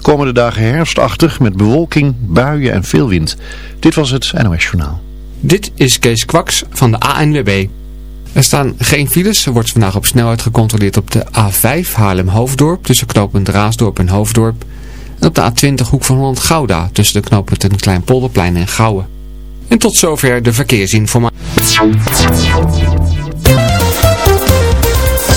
Komende dagen herfstachtig met bewolking, buien en veel wind. Dit was het NOS Journaal. Dit is Kees Kwaks van de ANWB. Er staan geen files. Er wordt vandaag op snelheid gecontroleerd op de A5 Haarlem-Hoofddorp tussen knooppunt Raasdorp en Hoofddorp. En op de A20 Hoek van Holland-Gouda tussen de knooppunten Kleinpolderplein en Gouwen. En tot zover de verkeersinformatie.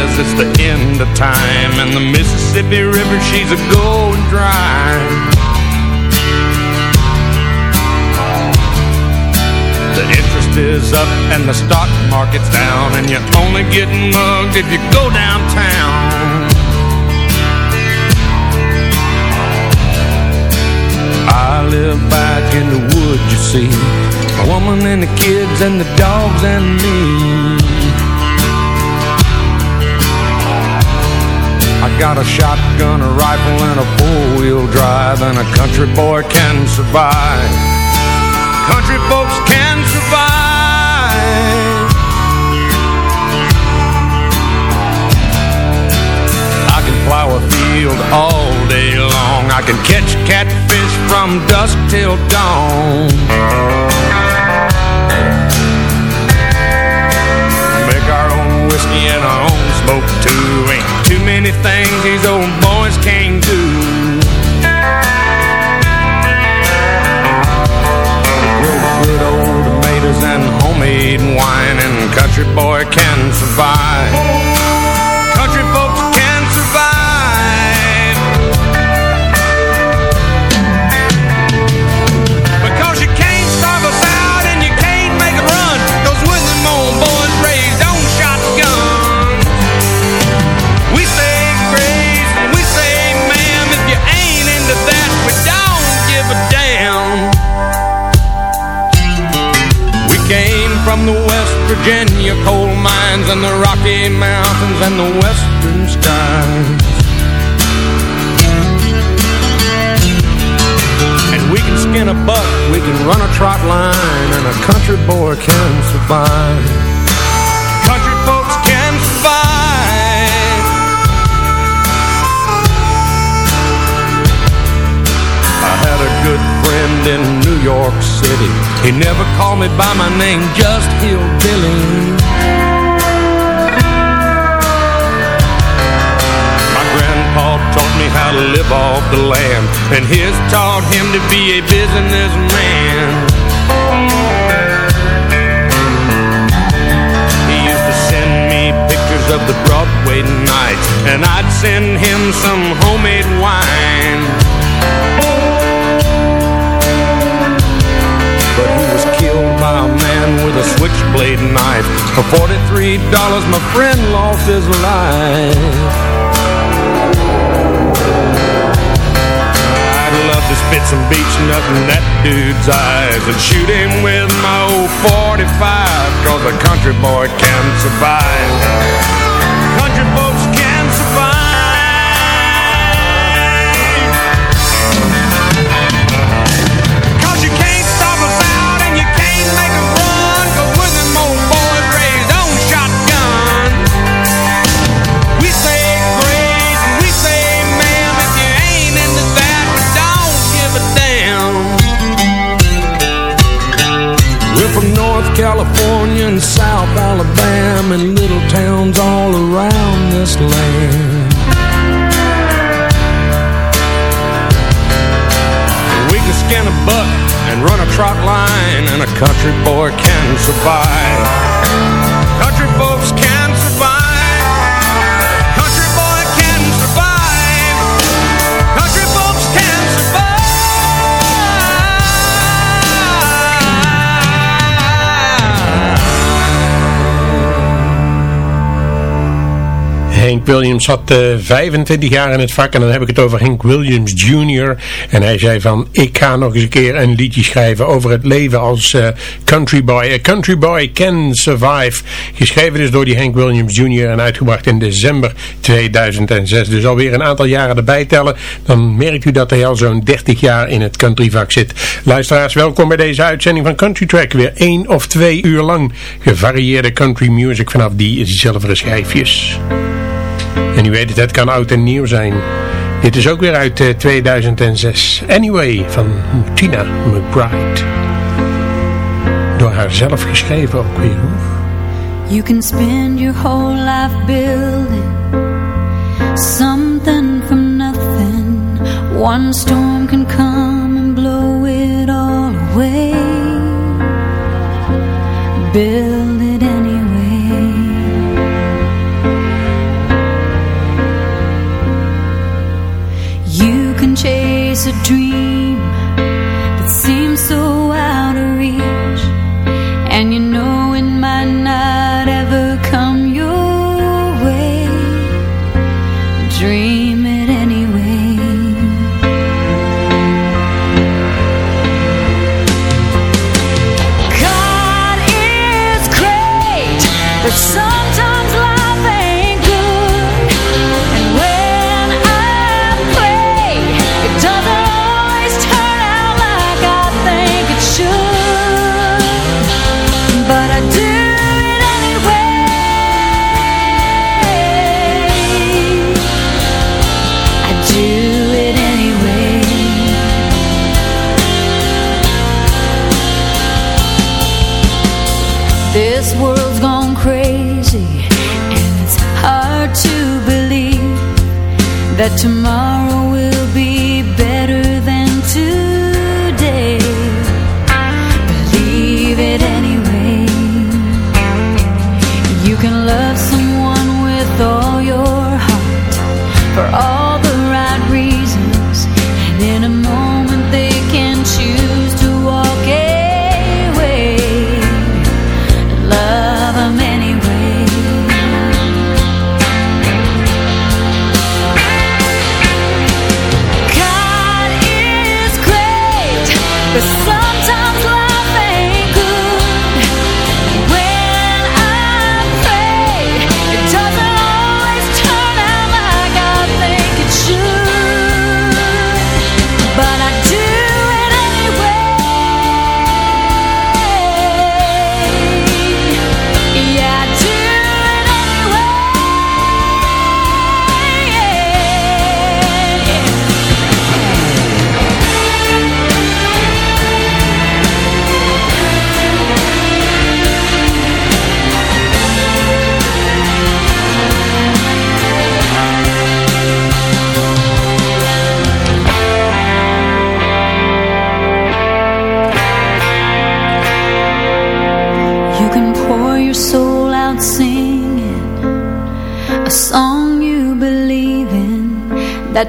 Says it's the end of time And the Mississippi River, she's a going dry. The interest is up and the stock market's down And you're only getting mugged if you go downtown. I live back in the woods, you see. My woman and the kids and the dogs and me got a shotgun, a rifle, and a four-wheel drive And a country boy can survive. Country folks can survive. I can plow a field all day long. I can catch catfish from dusk till dawn. Make our own whiskey and our own smoke too. Ain't too many things these old boys can't do. Good old tomatoes and homemade wine And country boy can survive from the West Virginia coal mines And the Rocky Mountains and the western skies. And we can skin a buck, we can run a trot line And a country boy can survive friend in New York City. He never called me by my name, just Hillbilly. My grandpa taught me how to live off the land And his taught him to be a businessman. He used to send me pictures of the Broadway nights And I'd send him some homemade wine killed by a man with a switchblade knife For $43 my friend lost his life I'd love to spit some beach nut in that dude's eyes and shoot him with my old 45 cause a country boy can survive. Country folks And little towns all around this land. We can skin a buck and run a trot line and a country boy can survive. Hank Williams zat eh 25 jaar in het vak en dan heb ik het over Hank Williams Jr. En hij zei van, ik ga nog eens een keer een liedje schrijven over het leven als eh, country boy. A country boy can survive. Geschreven dus door die Hank Williams Jr. en uitgebracht in december 2006. Dus alweer een aantal jaren erbij tellen. Dan merkt u dat hij al zo'n 30 jaar in het countryvak zit. Luisteraars, welkom bij deze uitzending van Country Track. Weer één of twee uur lang gevarieerde country music vanaf die zilveren schijfjes. En u weet het, het kan oud en nieuw zijn. Dit is ook weer uit eh, 2006. Anyway, van Tina McBride. Door haar zelf geschreven ook weer. You can spend your whole life building something from nothing. One storm can come and blow it all away. Build it anyway. A dream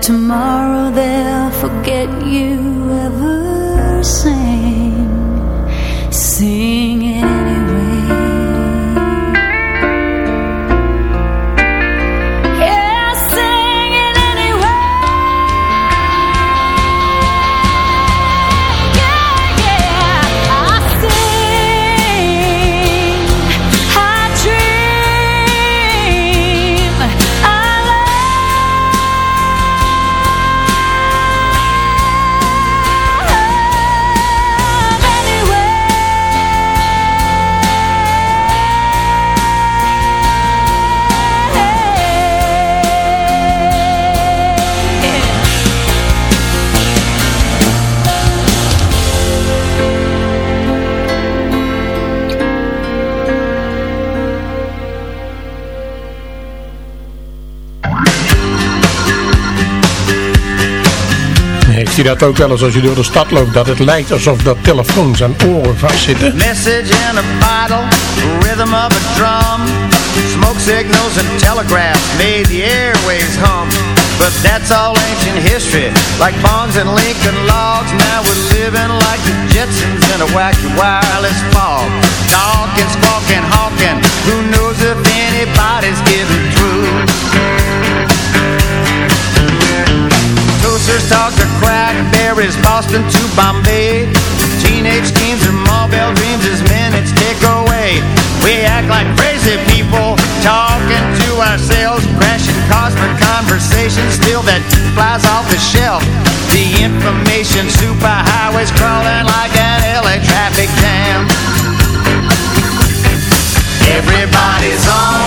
tomorrow Heeft u dat ook wel eens als u door de stad loopt, dat het lijkt alsof dat telefoons aan oren vastzitten? Message in a bottle, rhythm of a drum. Smoke signals and telegraphs made the airways hum. But that's all ancient history, like bonds and Lincoln logs. Now we're living like the Jetsons in a wacky wireless fog. Talking, squawking, hawking, who knows if anybody's getting through? Toasters talk to crackberries, Boston to Bombay. Teenage schemes and Marlbell dreams as minutes tick away. We act like crazy people, talking to ourselves, crashing cars for conversation. Still that flies off the shelf. The information superhighways crawling like an LA traffic jam. Everybody's on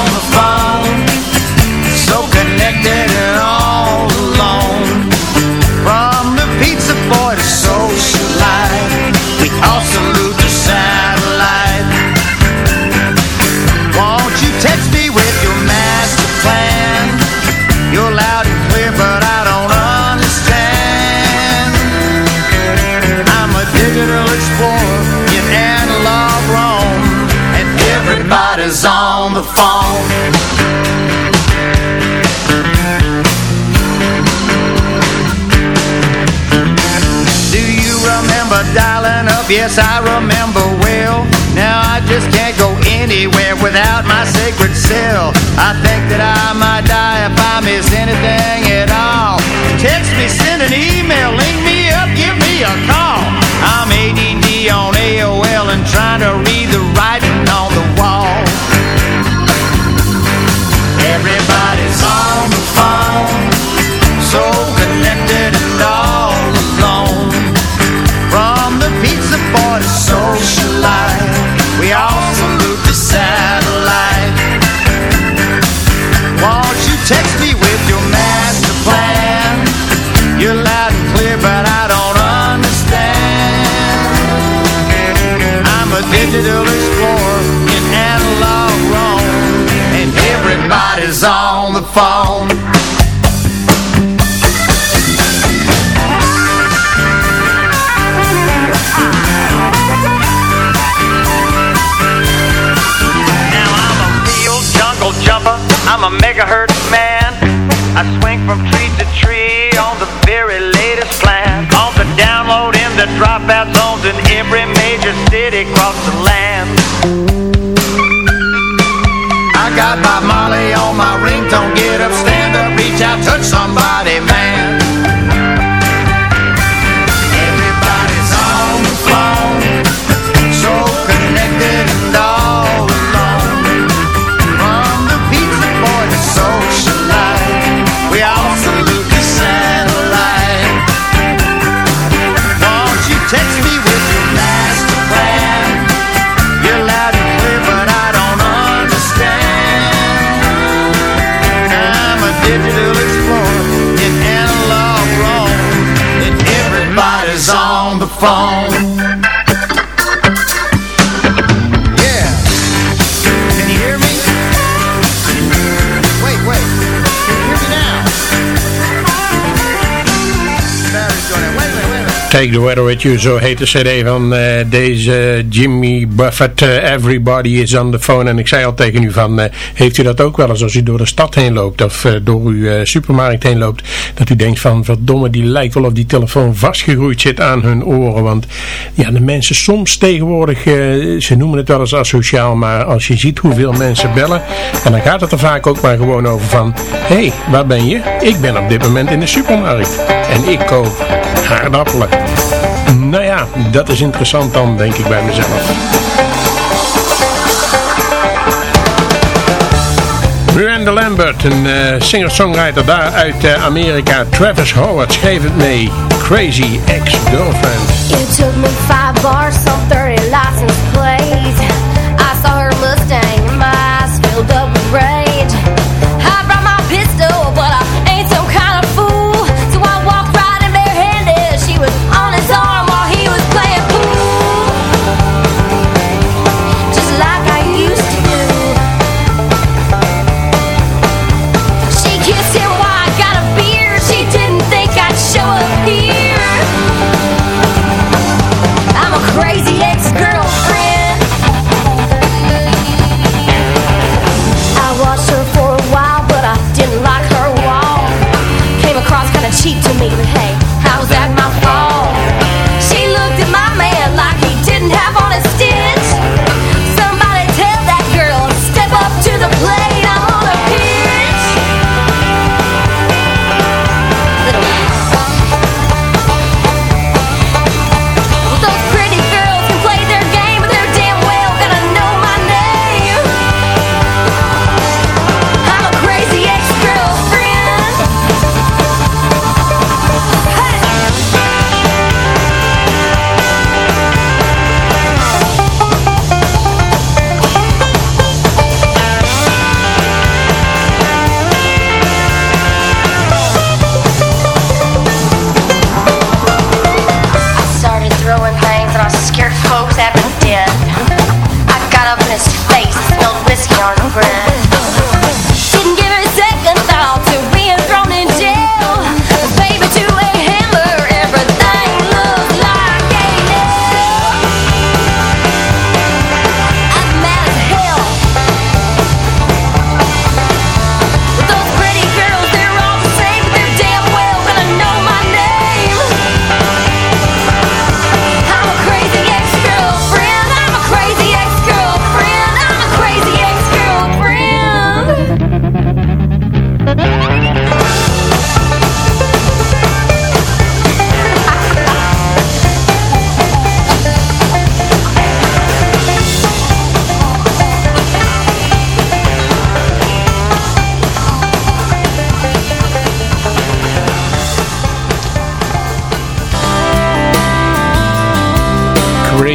up? Yes, I remember well. Now I just can't go anywhere without my sacred cell. I think that I might die if I miss anything at all. Text me, send an email, link me up, give me a call. Everybody's on the phone. Jumper. I'm a megahertz man. I swing from tree to tree on the very latest plan. On the download in the dropout zones in every major city across the land. Got my Molly on my ringtone. Get up, stand up, reach out, touch somebody, man. Take the Weather With You, zo heet de cd van eh, deze Jimmy Buffett. eh, Everybody is on the phone. En ik zei al tegen u van, eh, heeft u dat ook wel eens als u door de stad heen loopt of door uw supermarkt heen loopt, dat u denkt van, verdomme, die lijkt wel of die telefoon vastgegroeid zit aan hun oren. Want ja, de mensen soms tegenwoordig, ze noemen het wel eens asociaal, maar als je ziet hoeveel mensen bellen, en dan gaat het er vaak ook maar gewoon over van, hé, hey, waar ben je? Ik ben op dit moment in de supermarkt en ik koop aardappelen. Nou ja, dat is interessant dan, denk ik bij mezelf. Miranda Lambert, een eh, singer-songwriter daar uit eh, Amerika. Travis Howard schreef het mee. Crazy Ex-Girlfriend. You took me five bars, some 30 license.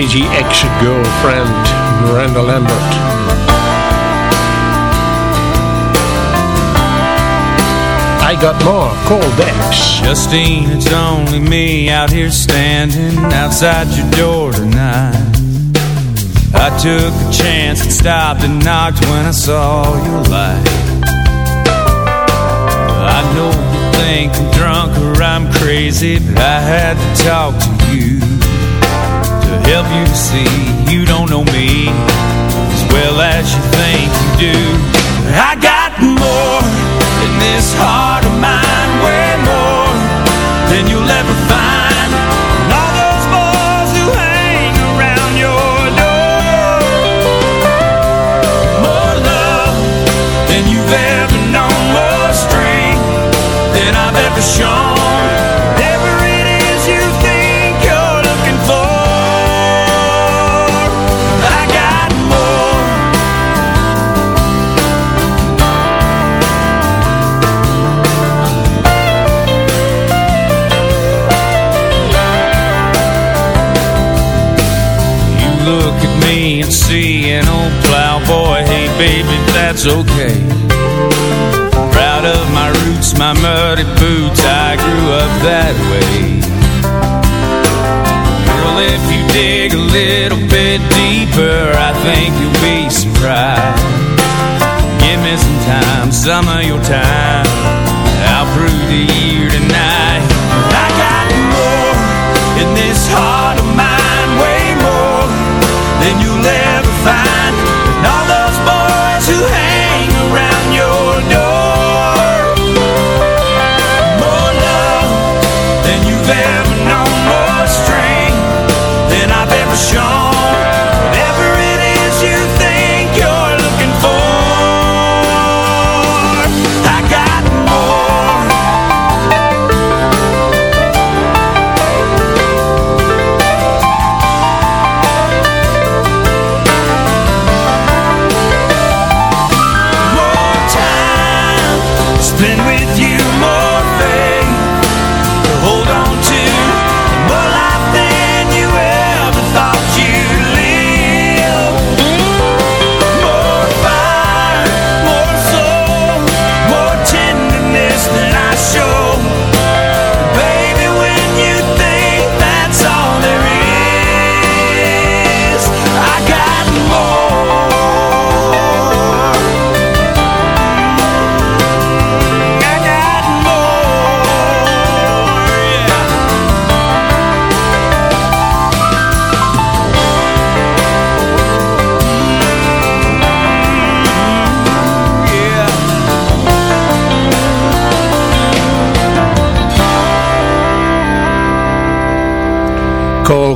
Crazy ex-girlfriend Miranda Lambert. I got more, call Dex. Justine, it's only me out here standing outside your door tonight. I took a chance and stopped and knocked when I saw your light. I know you think I'm drunk or I'm crazy, but I had to talk to help you see you don't know me as well as you think you do. I got more in this heart of mine, way more than you'll ever find. And all those boys who hang around your door, more love than you've ever known, more strength than I've ever shown.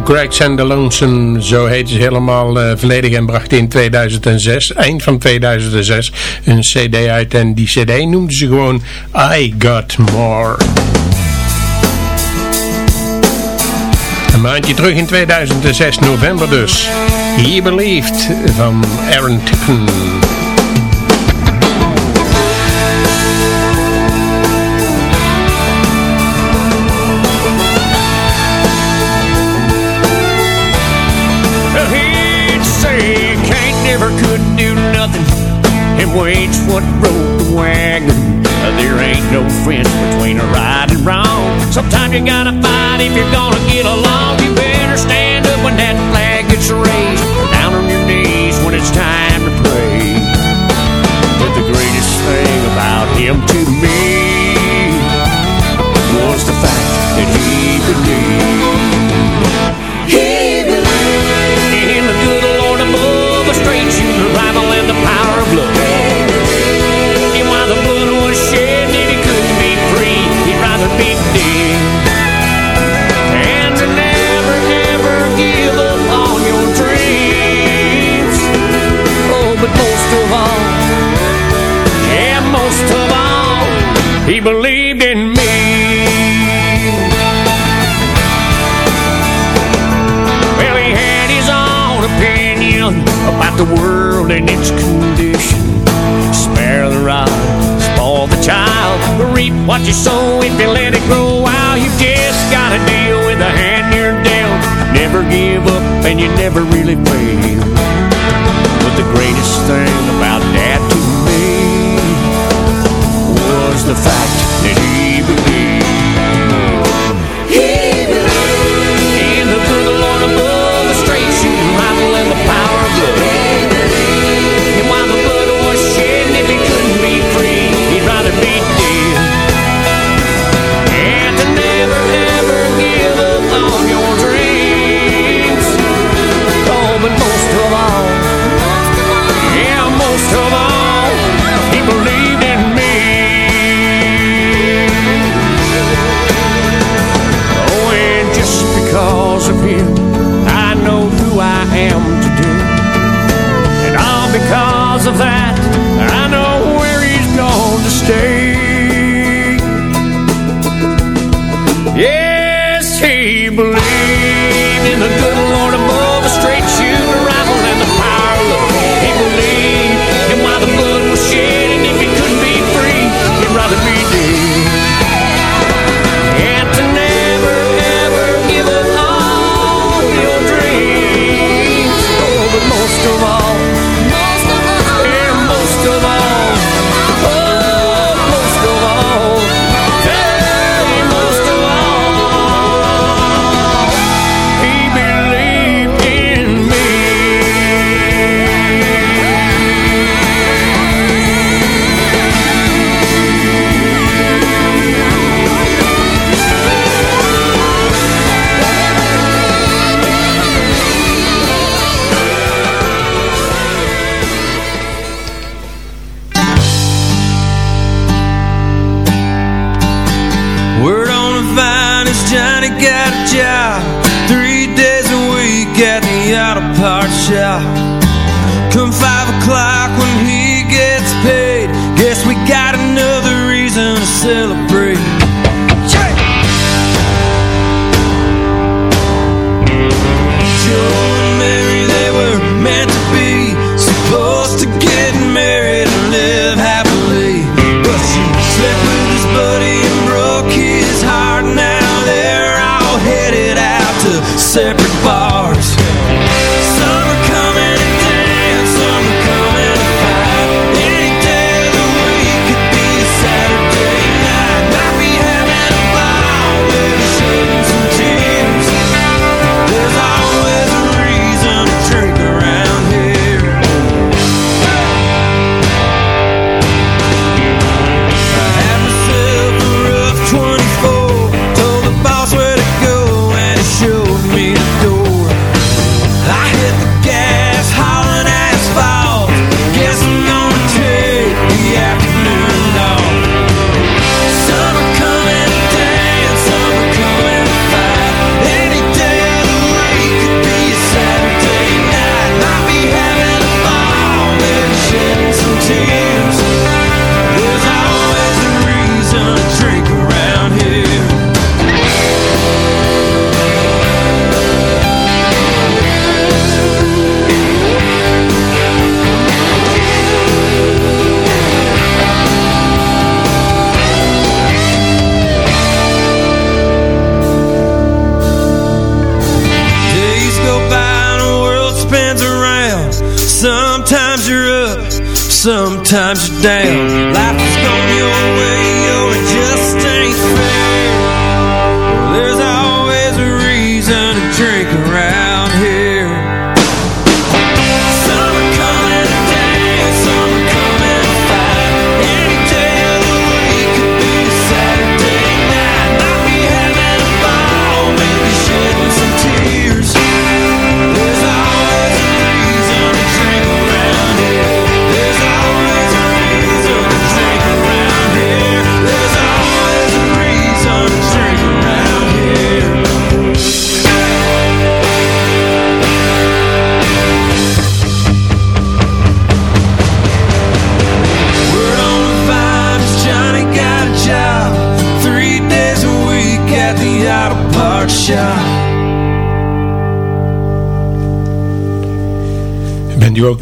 The Lonesome, zo heet ze helemaal eh, volledig en bracht in 2006, eind van 2006, een cd uit en die cd noemde ze gewoon I Got More. Een maandje terug in 2006, november dus. He Believed van Aaron Tippin. Waits what broke the wagon. There ain't no fence between a right and wrong. Sometimes you gotta fight if you're gonna get along. You better stand up when that flag gets raised. He believed in me. Well, he had his own opinion about the world and its condition. Spare the rod, spoil the child, reap what you sow if you let it grow wild. You just gotta deal with the hand you're dealt. never give up and you never really fail. But the greatest thing the fact of that,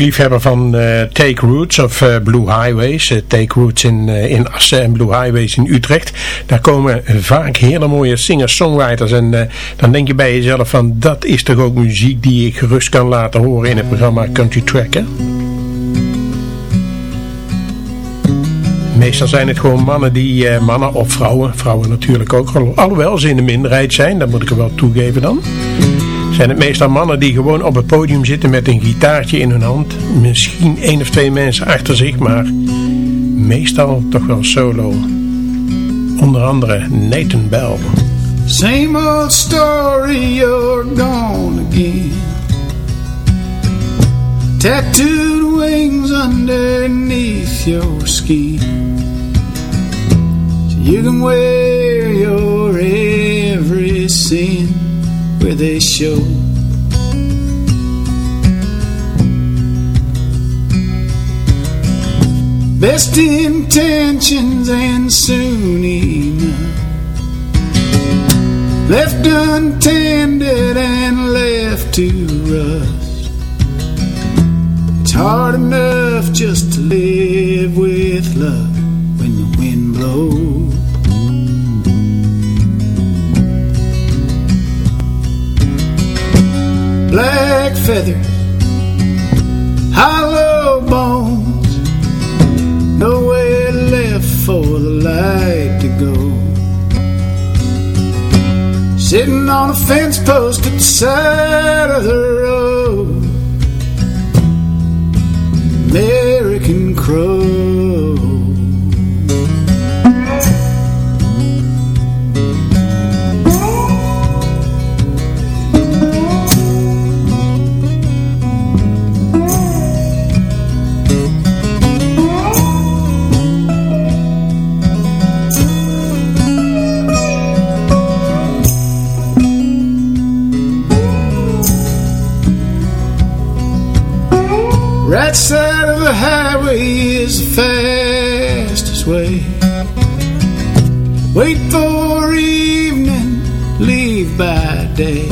Liefhebber van eh, Take Roots of eh, Blue Highways? Eh, Take Roots in, in Assen en Blue Highways in Utrecht. Daar komen vaak hele mooie singer-songwriters. En dan denk je bij jezelf van dat is toch ook muziek die ik gerust kan laten horen in het programma Country Track. Hè? Meestal zijn het gewoon mannen die, mannen of vrouwen, vrouwen natuurlijk ook, alhoewel ze in de minderheid zijn, dat moet ik er wel toegeven dan zijn het meestal mannen die gewoon op het podium zitten met een gitaartje in hun hand. Misschien één of twee mensen achter zich, maar meestal toch wel solo. Onder andere Nathan Bell. Same old story, you're gone again. Tattooed wings underneath your skin. So you can wear your every sin where they show. Best intentions and soon enough. Left untended and left to rust. It's hard enough just to live with love feathers, hollow bones, nowhere left for the light to go. Sitting on a fence post at the side of the road, American Crow. Wait for evening, leave by day.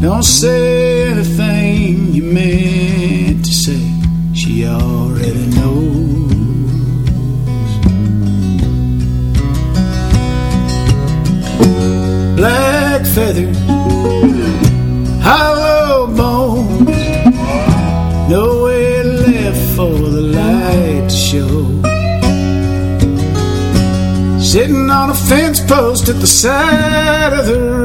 Don't say anything you meant to say, she already knows. Black feather, on a fence post at the side of the road,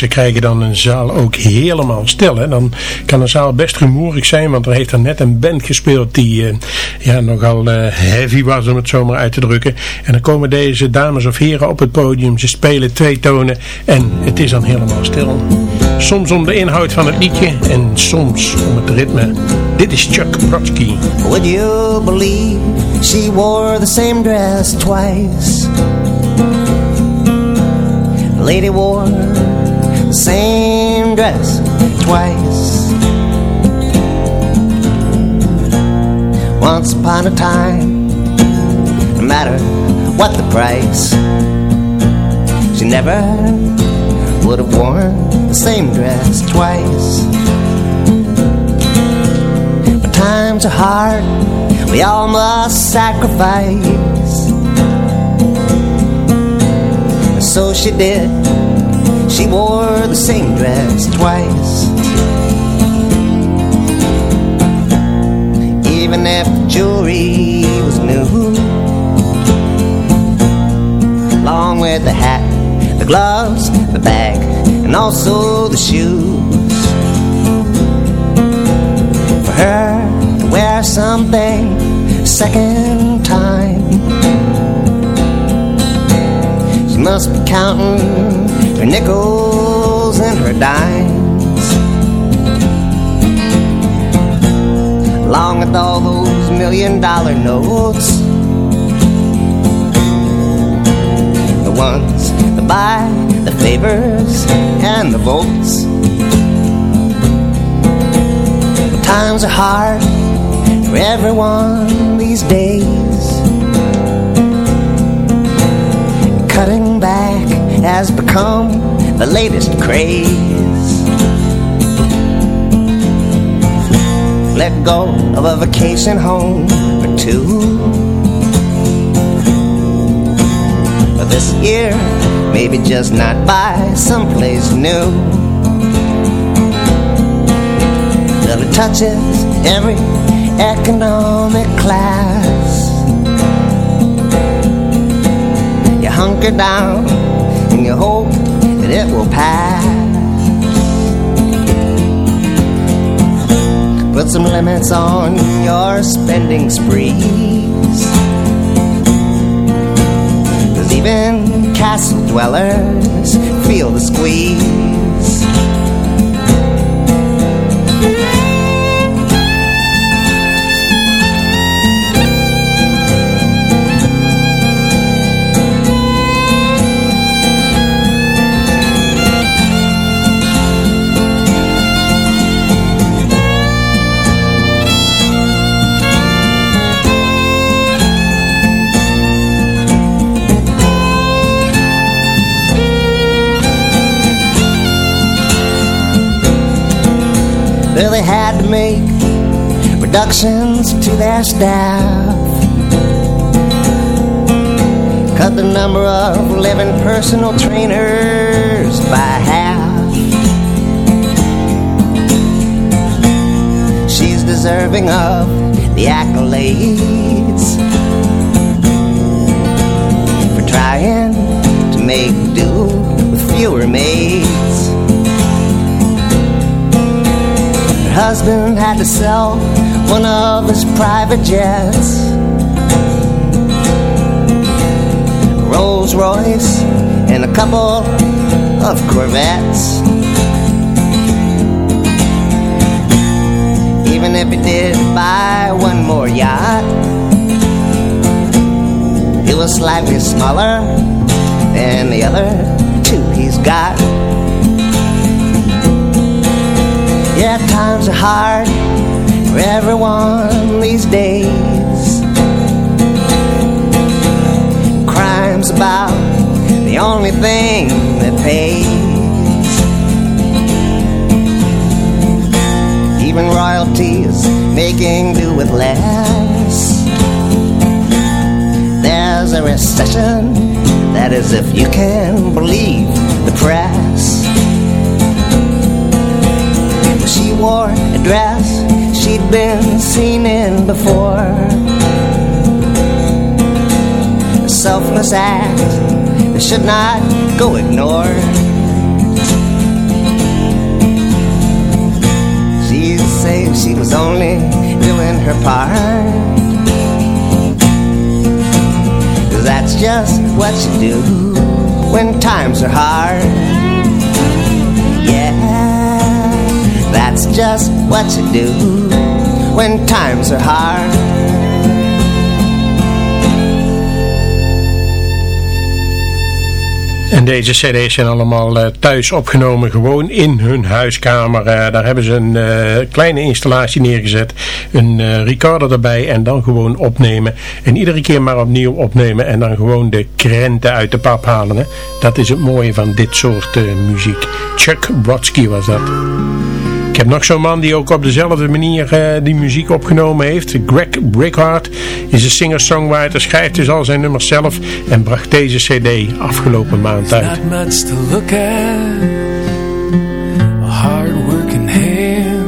ze krijgen dan een zaal ook helemaal stil. Hè? Dan kan een zaal best rumoerig zijn, want er heeft er net een band gespeeld die eh, ja, nogal eh, heavy was, om het zo maar uit te drukken. En dan komen deze dames of heren op het podium, ze spelen twee tonen en het is dan helemaal stil. Soms om de inhoud van het liedje en soms om het ritme. Dit is Chuck Brodsky. Would you believe she wore the same dress twice? Lady wore same dress twice. Once upon a time, no matter what the price, she never would have worn the same dress twice. But times are hard, we all must sacrifice. So she did, she wore the same dress twice. Even if the jewelry was new, along with the hat the gloves, the bag, and also the shoes. For her to wear something second time. She must be counting her nickels and her dimes. Along with all those million dollar notes. The ones that buy the favors and the votes. Times are hard for everyone these days. Has become the latest craze. Let go of a vacation home or two. But this year, maybe just not buy someplace new. Till it touches every economic class. You hunker down and you hope that it will pass. Put some limits on your spending sprees. Cause even castle dwellers feel the squeeze. Reductions to their staff. Cut the number of living personal trainers by half. She's deserving of the accolades for trying to make do with fewer maids. Her husband had to sell one of his private jets. Rolls Royce and a couple of Corvettes. Even if he did buy one more yacht, it was slightly smaller than the other two he's got. Yeah, times are hard everyone these days. Crime's about the only thing that pays. Even royalties making do with less. There's a recession, that is if you can believe the press. She wore a dress been seen in before. A selfless act that should not go ignored. She said she was only doing her part. That's just what you do when times are hard. Yeah. That's just what you do when times are hard. En deze cd's zijn allemaal uh, thuis opgenomen, gewoon in hun huiskamer. Uh, daar hebben ze een uh, kleine installatie neergezet, een recorder erbij en dan gewoon opnemen. En iedere keer maar opnieuw opnemen en dan gewoon de krenten uit de pap halen. Dat is het mooie van dit soort muziek. Chuck Brodsky was dat. Heb nog zo'n man die ook op dezelfde manier uh, die muziek opgenomen heeft. Greg Brickhart is een singer-songwriter, schrijft dus al zijn nummers zelf en bracht deze cd afgelopen maand uit. Not much to look at A hard-working hand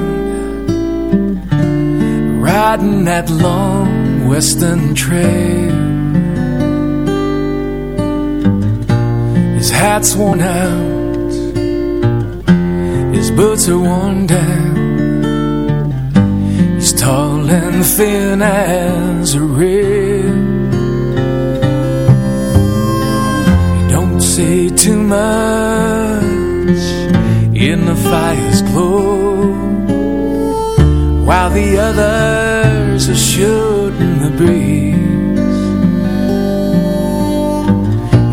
Riding that long western trail His hat's worn out, boots are worn down. He's tall and thin as a rib. He don't say too much in the fire's glow, while the others are shooting the breeze.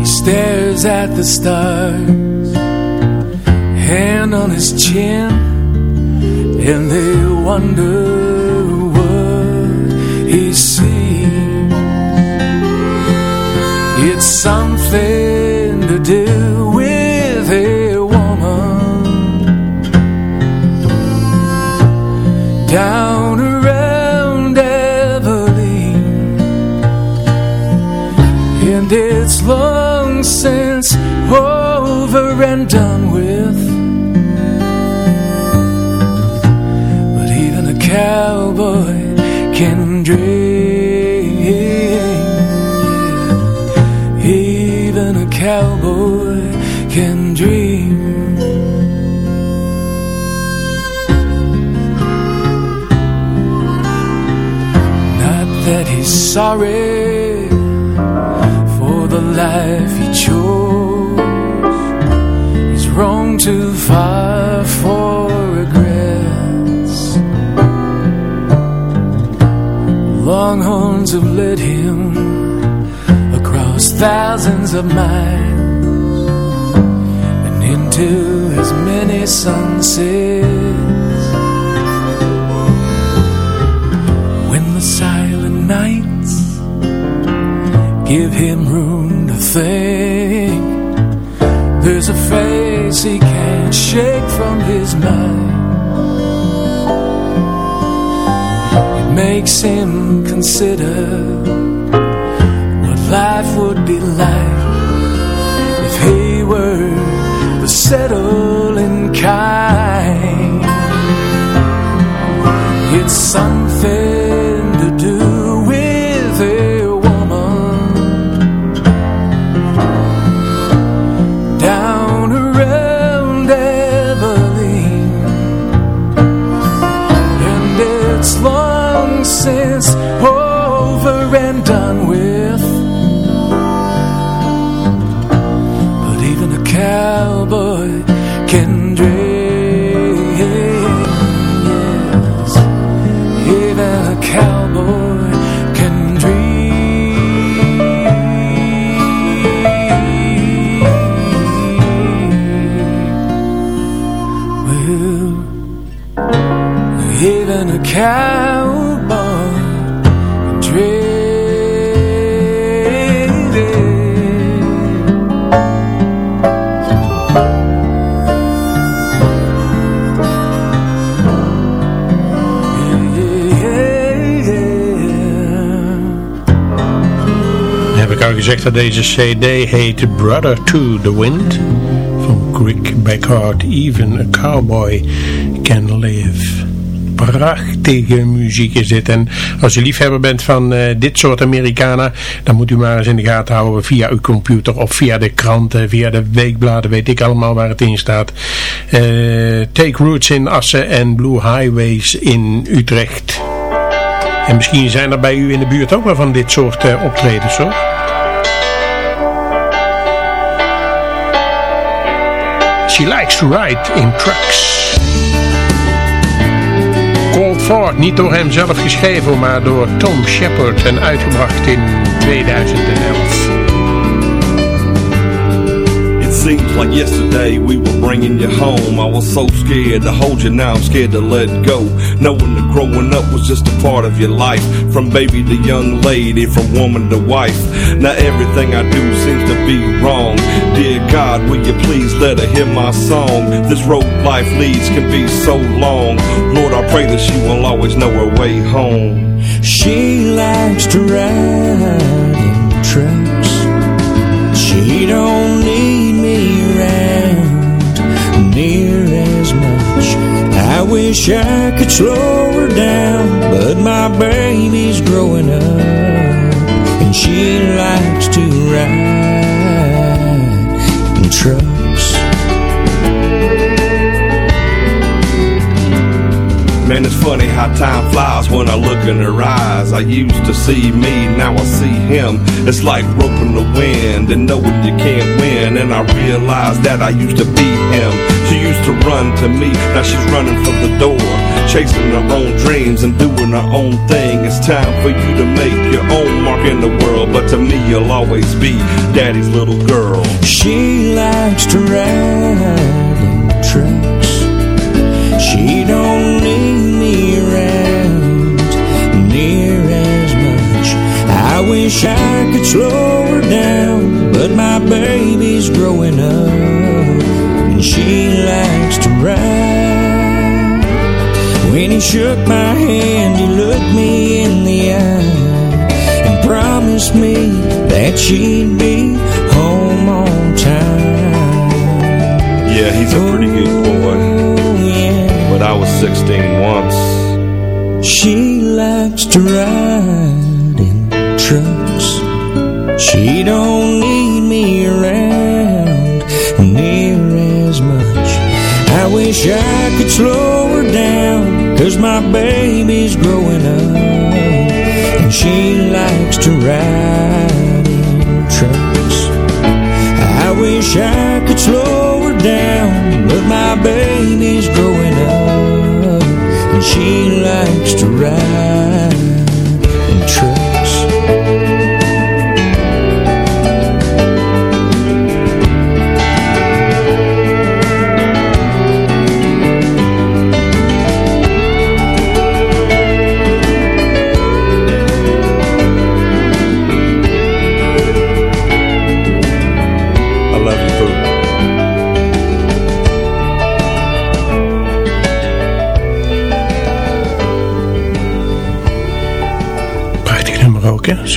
He stares at the stars, on his chin, and they wonder what he sees. It's something dream. Even a cowboy can dream. Not that he's sorry for the life he chose. He's roamed too far for Longhorns have led him across thousands of miles and into as many sunsets. When the silent nights give him room to think, there's a face he can't shake from his mind. Makes him consider what life would be like if he were the settling kind. It's something cowboy. Heb ik al gezegd dat deze cd heet Brother to the Wind van Greg Brickhart Even a Cowboy Can Live. Prachtige muziek is dit. En als u liefhebber bent van eh, dit soort Amerikanen, dan moet u maar eens in de gaten houden via uw computer of via de kranten, via de weekbladen, weet ik allemaal waar het in staat. Eh, Take Roots in Assen en Blue Highways in Utrecht. En misschien zijn er bij u in de buurt ook wel van dit soort eh, optredens hoor. She likes to ride in trucks. Niet door hem zelf geschreven, maar door Tom Shepard en uitgebracht in 2011. Seems like yesterday we were bringing you home. I was so scared to hold you, now I'm scared to let go. Knowing that growing up was just a part of your life. From baby to young lady, from woman to wife. Now everything I do seems to be wrong. Dear God, will you please let her hear my song? This road life leads can be so long. Lord, I pray that she will always know her way home. She likes to ride in trucks. Wish I could slow her down, but my baby's growing up, and she likes to ride in trucks. Man, it's funny how time flies when I look in her eyes. I used to see me, now I see him. It's like roping the wind and knowing you can't win. And I realized that I used to be him. She used to run to me, now she's running for the door. Chasing her own dreams and doing her own thing. It's time for you to make your own mark in the world. But to me, you'll always be daddy's little girl. She likes to ride she likes to ride in trucks. I wish I could slow her down, but my baby's growing up. And she likes to ride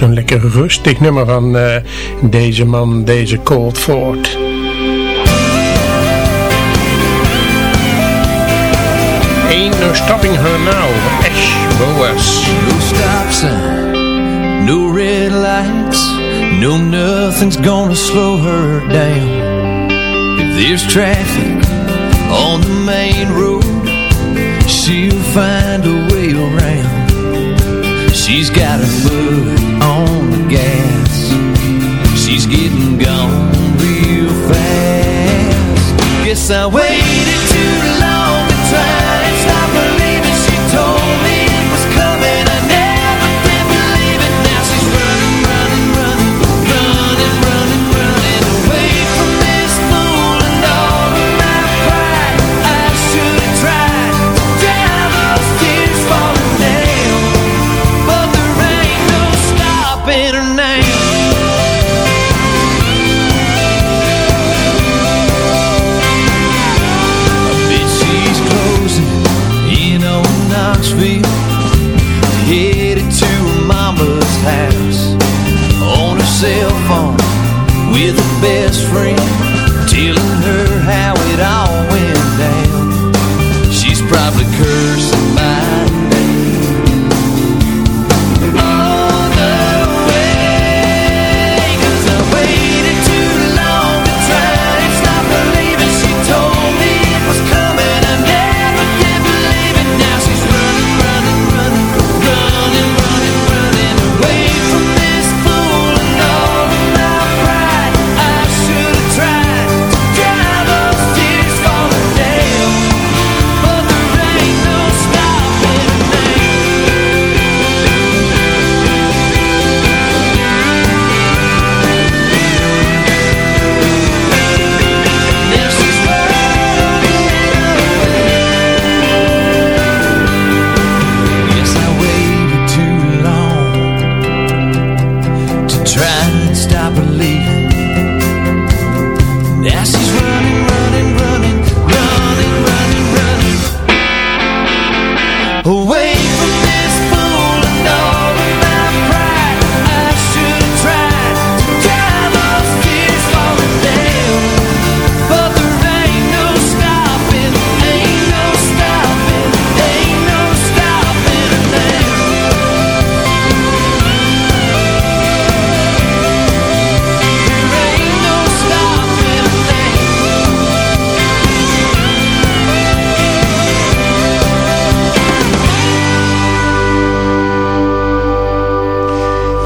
Zo'n lekker rustig nummer van eh, deze man, deze Cold Ford. Ain't no stopping her now, Ash Boas. No stop no red lights, no nothing's gonna slow her down. If there's traffic on the main road, she'll find a way around. She's got her foot on the gas, she's getting gone real fast. Guess I waited too long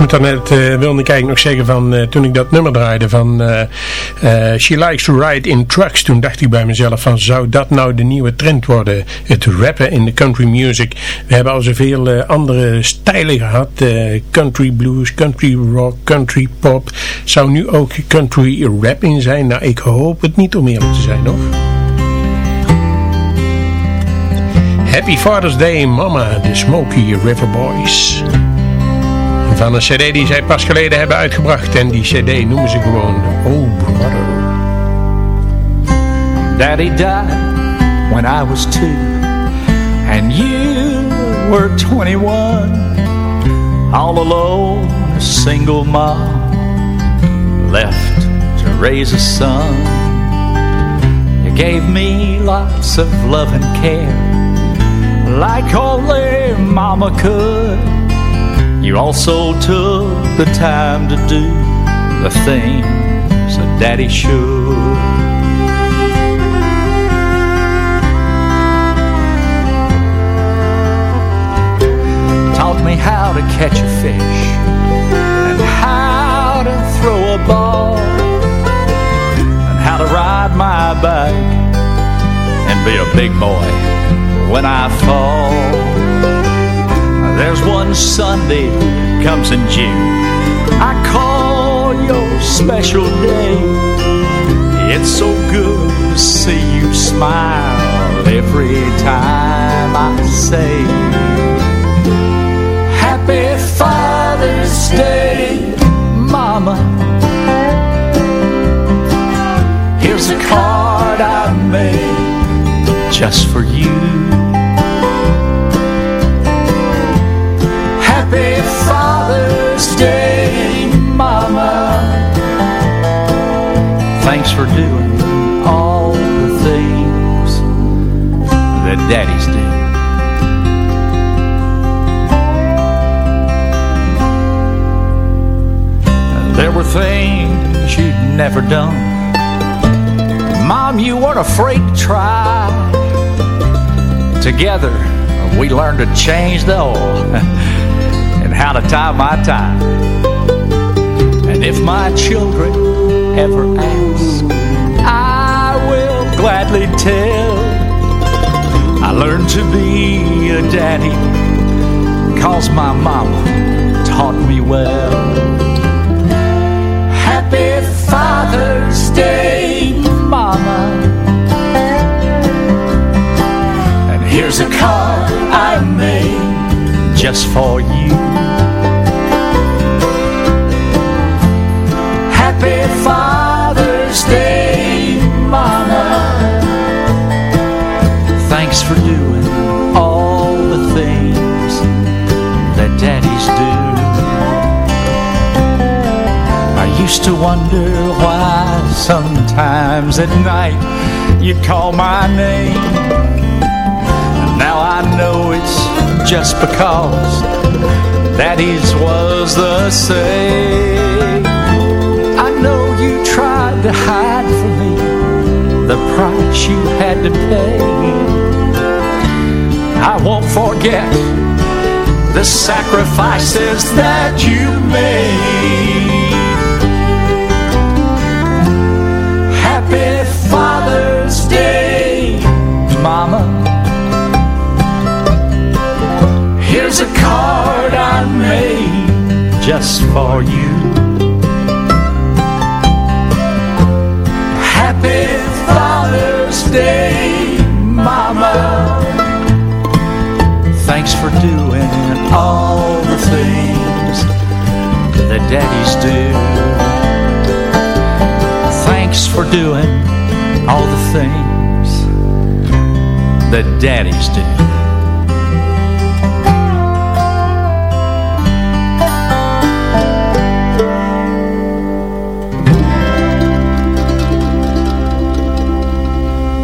daarnet, uh, wilde ik eigenlijk nog zeggen van, uh, toen ik dat nummer draaide van uh, She Likes to Ride in Trucks, toen dacht ik bij mezelf van, zou dat nou de nieuwe trend worden? Het rappen in de country music. We hebben al zoveel andere stijlen gehad, country blues, country rock, country pop. Zou nu ook country rap in zijn? Nou, ik hoop het niet om eerlijk te zijn, nog. Happy Father's Day Mama, de Smoky River Boys. Van een cd die zij pas geleden hebben uitgebracht. En die cd noemen ze gewoon Oh Brother. Daddy died when I was two. And you were 21. All alone, a single mom. Left to raise a son. You gave me lots of love and care like only mama could. You also took the time to do the things a daddy should. Taught me how to catch a fish and how to throw a ball and how to ride my bike and be a big boy when I fall. There's one Sunday comes in June. I call your special day. It's so good to see you smile every time I say Happy Father's Day, Mama. Here's a card I made just for you. Day, Mama. Thanks for doing all the things that daddies do. There were things you'd never done. Mom, you weren't afraid to try. Together, we learned to change the oil. how to tie my tie. And if my children ever ask, I will gladly tell. I learned to be a daddy, cause my mama taught me well. Happy Father's Day, Mama. And here's a card I made just for you. To wonder why sometimes at night you'd call my name. And now I know it's just because daddy's was the same I know you tried to hide from me the price you had to pay. I won't forget the sacrifices that you made. Here's a card I made just for you. Happy Father's Day, Mama. Thanks for doing all the things that daddies do. Thanks for doing all the things that daddies do.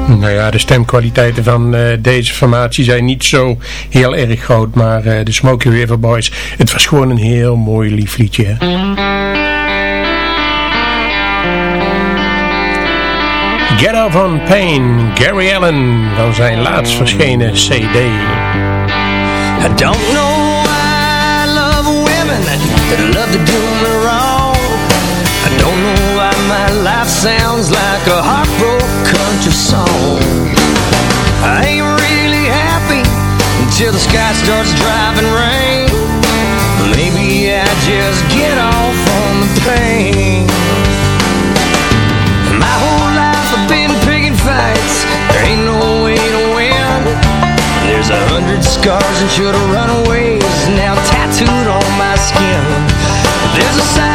Nou ja, de stemkwaliteiten van uh, deze formatie zijn niet zo heel erg groot, maar uh, de Smoky River Boys, het was gewoon een heel mooi lief liedje. Get Off On Pain, Gary Allen, van zijn laatst verschenen cd. I don't know why I love women that love to do me wrong. I don't know why my life sounds like a heartbroken such a song. I ain't really happy until the sky starts driving rain. Maybe I just get off on the pain. My whole life I've been picking fights. There ain't no way to win. There's a hundred scars and should've runaways. Now tattooed on my skin. There's a sign.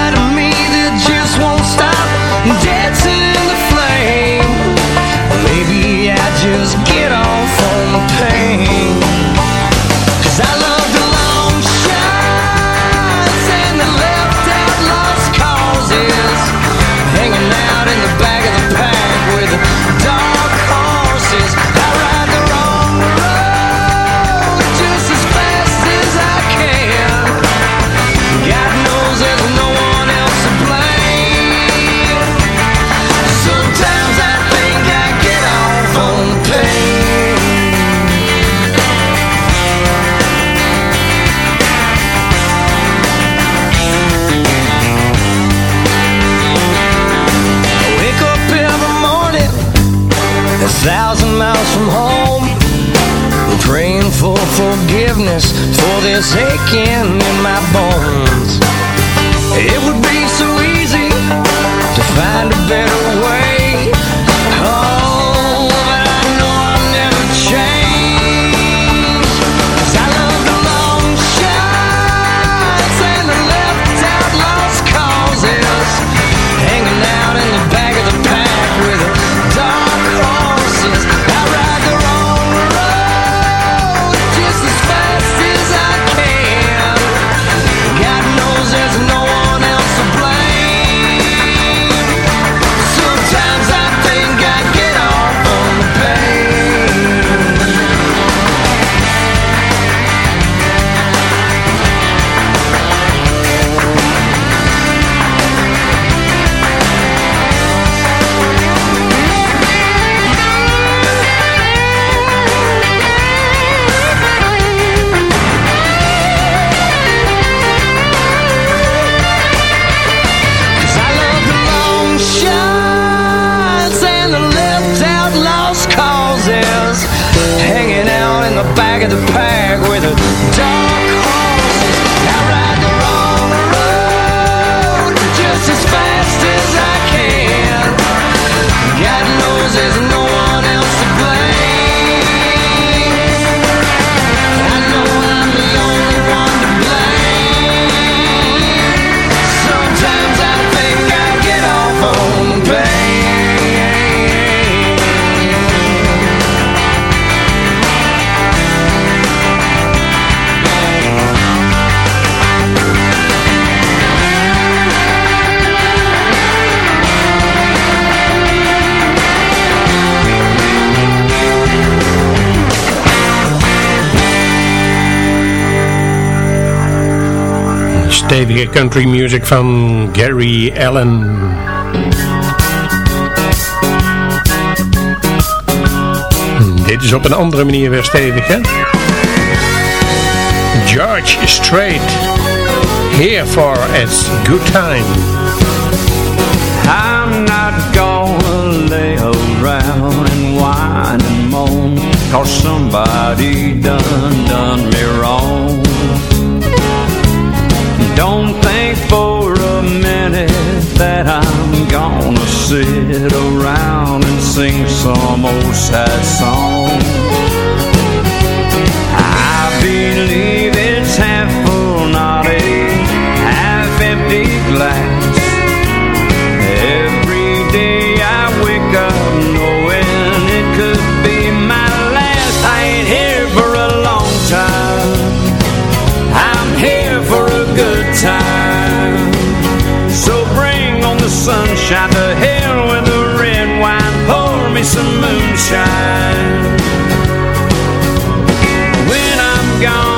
forgiveness for this aching in my bones. It would be so easy to find a better way country music van Gary Allen. Hmm, dit is op een andere manier weer stevig, hè? George Strait. Here for a good time. I'm not gonna lay around and whine and moan Cause somebody done done me wrong Don't that I'm gonna sit around and sing some old sad song. shine to hell with the red wine. Pour me some moonshine. When I'm gone.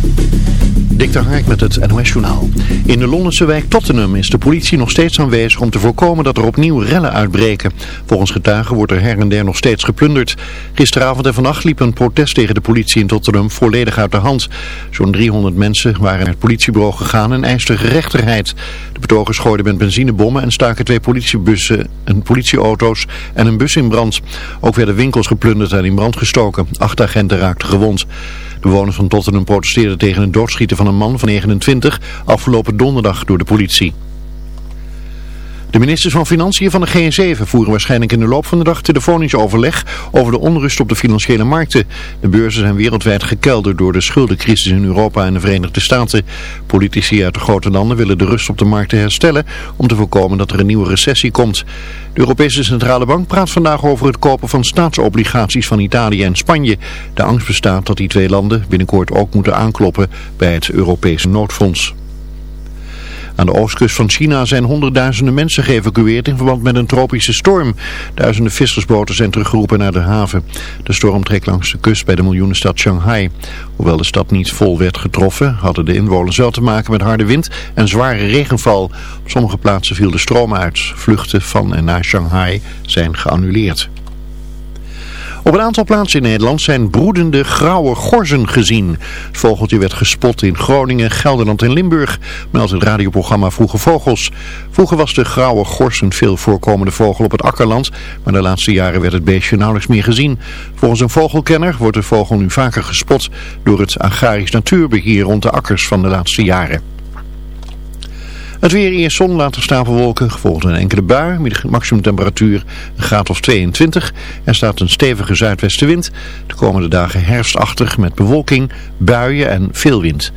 Dik de Hark met het NOS-journaal. In de Londense wijk Tottenham is de politie nog steeds aanwezig om te voorkomen dat er opnieuw rellen uitbreken. Volgens getuigen wordt er her en der nog steeds geplunderd. Gisteravond en vannacht liep een protest tegen de politie in Tottenham volledig uit de hand. Zo'n 300 mensen waren naar het politiebureau gegaan en eisten gerechtigheid. De betogers gooiden met benzinebommen en staken twee politiebussen, een politieauto's en een bus in brand. Ook werden winkels geplunderd en in brand gestoken. Acht agenten raakten gewond. Bewoners van Tottenham protesteerden tegen het doodschieten van een man van 29 afgelopen donderdag door de politie. De ministers van Financiën van de G7 voeren waarschijnlijk in de loop van de dag telefonisch overleg over de onrust op de financiële markten. De beurzen zijn wereldwijd gekelderd door de schuldencrisis in Europa en de Verenigde Staten. Politici uit de grote landen willen de rust op de markten herstellen om te voorkomen dat er een nieuwe recessie komt. De Europese Centrale Bank praat vandaag over het kopen van staatsobligaties van Italië en Spanje. De angst bestaat dat die twee landen binnenkort ook moeten aankloppen bij het Europese noodfonds. Aan de oostkust van China zijn honderdduizenden mensen geëvacueerd in verband met een tropische storm. Duizenden vissersboten zijn teruggeroepen naar de haven. De storm trekt langs de kust bij de miljoenenstad Shanghai. Hoewel de stad niet vol werd getroffen, hadden de inwoners wel te maken met harde wind en zware regenval. Op sommige plaatsen viel de stroom uit. Vluchten van en naar Shanghai zijn geannuleerd. Op een aantal plaatsen in Nederland zijn broedende grauwe gorzen gezien. Het vogeltje werd gespot in Groningen, Gelderland en Limburg, meldt het radioprogramma Vroege Vogels. Vroeger was de grauwe gors een veel voorkomende vogel op het akkerland, maar de laatste jaren werd het beestje nauwelijks meer gezien. Volgens een vogelkenner wordt de vogel nu vaker gespot door het agrarisch natuurbeheer rond de akkers van de laatste jaren. Het weer eerst zon, later stapelwolken, gevolgd een enkele bui. Maximum temperatuur een graad of 22. Er staat een stevige zuidwestenwind. De komende dagen herfstachtig met bewolking, buien en veel wind.